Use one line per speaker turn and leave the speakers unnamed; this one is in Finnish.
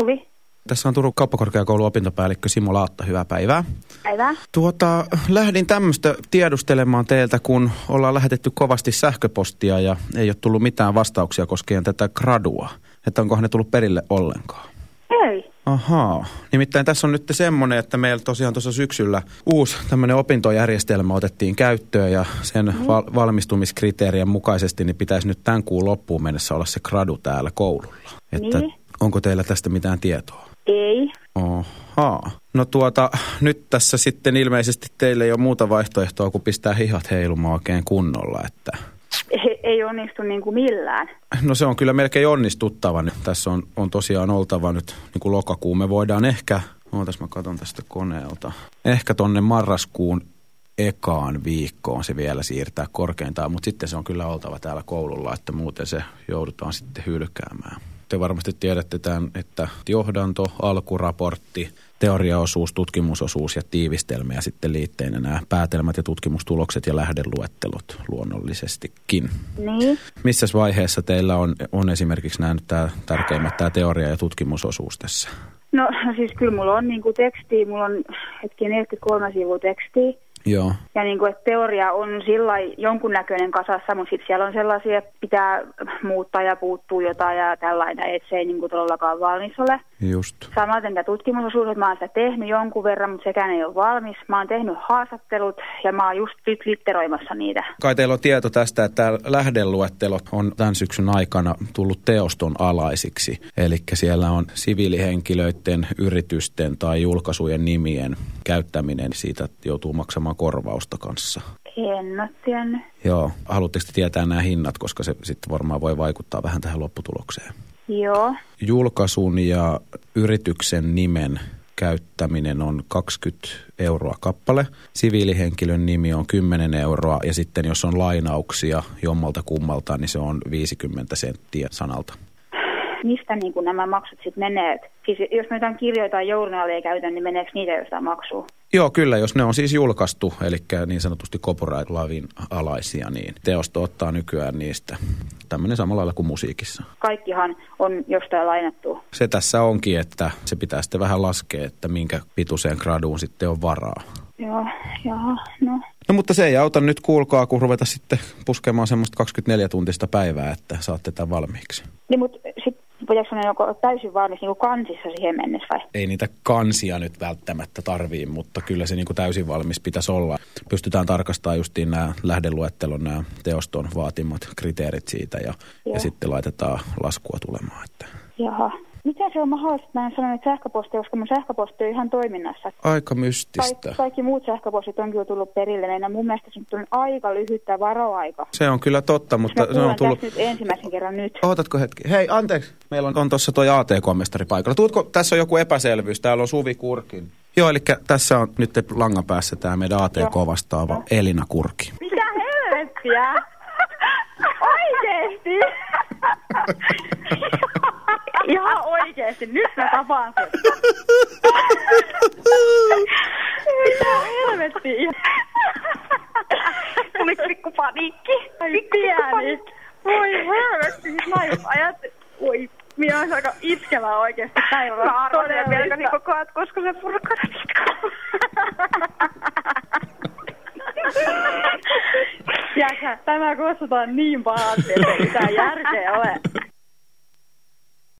Suvi.
Tässä on Turun kauppakorkeakoulun opintopäällikkö Simo Laatta, hyvää päivää.
Päivää.
Tuota, lähdin tämmöistä tiedustelemaan teiltä, kun ollaan lähetetty kovasti sähköpostia ja ei ole tullut mitään vastauksia koskien tätä gradua. Että onkohan ne tullut perille ollenkaan?
Ei.
Ahaa. Nimittäin tässä on nyt semmoinen, että meillä tosiaan tuossa syksyllä uusi tämmöinen opintojärjestelmä otettiin käyttöön ja sen mm. val- valmistumiskriteerien mukaisesti niin pitäisi nyt tämän kuun loppuun mennessä olla se gradu täällä koululla. Että
Niin.
Onko teillä tästä mitään tietoa?
Ei.
Ohaa. No tuota, nyt tässä sitten ilmeisesti teille ei ole muuta vaihtoehtoa kuin pistää hihat heilumaan oikein kunnolla, että...
Ei, ei onnistu niin kuin millään.
No se on kyllä melkein onnistuttava. nyt. Tässä on, on tosiaan oltava nyt niin kuin lokakuun. Me voidaan ehkä, ootas mä katson tästä koneelta, ehkä tonne marraskuun ekaan viikkoon se vielä siirtää korkeintaan, mutta sitten se on kyllä oltava täällä koululla, että muuten se joudutaan sitten hylkäämään. Te varmasti tiedätte tämän, että johdanto, alkuraportti, teoriaosuus, tutkimusosuus ja tiivistelmä ja sitten liitteinä nämä päätelmät ja tutkimustulokset ja lähdeluettelot luonnollisestikin.
Niin.
Missä vaiheessa teillä on, on esimerkiksi nämä nyt tämä tärkeimmät, tämä teoria- ja tutkimusosuus tässä?
No, siis kyllä mulla on niin kuin tekstiä, mulla on hetki 43 sivua tekstiä.
Joo.
Ja niin kuin, että teoria on sillä jonkunnäköinen kasassa, mutta sitten siellä on sellaisia, että pitää muuttaa ja puuttuu jotain ja tällainen, että se ei niin kuin todellakaan valmis ole.
Just.
Samaten tämä tutkimusosuus, että mä oon sitä tehnyt jonkun verran, mutta sekään ei ole valmis. Mä oon tehnyt haastattelut ja mä oon just nyt litteroimassa niitä.
Kai teillä on tieto tästä, että lähdeluettelo on tämän syksyn aikana tullut teoston alaisiksi. Eli siellä on siviilihenkilöiden, yritysten tai julkaisujen nimien käyttäminen. Siitä joutuu maksamaan korvausta kanssa.
En ole tiennyt.
Joo. Haluatteko te tietää nämä hinnat, koska se sitten varmaan voi vaikuttaa vähän tähän lopputulokseen?
Joo.
Julkaisun ja yrityksen nimen käyttäminen on 20 euroa kappale. Siviilihenkilön nimi on 10 euroa ja sitten jos on lainauksia jommalta kummalta, niin se on 50 senttiä sanalta.
Mistä niin kuin nämä maksut sitten menee? Siis jos mä jotain kirjoja tai journaalia käytän, niin meneekö niitä jostain maksua?
Joo, kyllä, jos ne on siis julkaistu, eli niin sanotusti copyright lavin alaisia, niin teosto ottaa nykyään niistä tämmöinen samalla lailla kuin musiikissa.
Kaikkihan on jostain lainattu.
Se tässä onkin, että se pitää sitten vähän laskea, että minkä pituiseen graduun sitten on varaa.
Joo, joo, no.
No mutta se ei auta nyt kuulkaa, kun ruveta sitten puskemaan semmoista 24 tuntista päivää, että saatte tämän valmiiksi.
Niin, mutta sitten pitääkö ne joko täysin valmis niin kuin kansissa siihen mennessä vai?
Ei niitä kansia nyt välttämättä tarvii, mutta kyllä se niin kuin täysin valmis pitäisi olla. Pystytään tarkastamaan justiin nämä lähdeluettelon, nämä teoston vaatimat kriteerit siitä ja,
Joo.
ja sitten laitetaan laskua tulemaan. Että.
Jaha. Se on mahdollista, että mä en sanonut sähköpostia, koska mun sähköposti on ihan toiminnassa.
Aika
Kaik-
mystistä.
kaikki muut sähköpostit on kyllä tullut perille, niin mun mielestä se on aika lyhyttä varoaika.
Se on kyllä totta, mutta se on tullut...
nyt ensimmäisen kerran nyt.
Ootatko hetki? Hei, anteeksi. Meillä on, on tuossa toi ATK-mestari paikalla. Tuutko, tässä on joku epäselvyys. Täällä on Suvi Kurkin. Joo, eli tässä on nyt langan päässä tämä meidän ATK vastaava Elina Kurki.
Mitä helvettiä? Oikeesti? Ihan oikeesti, nyt mä tapaan sen. Mitä helvettiä? Tuli pikku paniikki. Ai pieni. Voi helvetti, siis mä ajattelin, voi, minä olisi aika itkevää oikeesti päivällä. Mä arvasin vielä niin koko ajan, koska se purkana Tiedätkö, tämä kutsutaan niin pahasti, että ei mitään järkeä ole.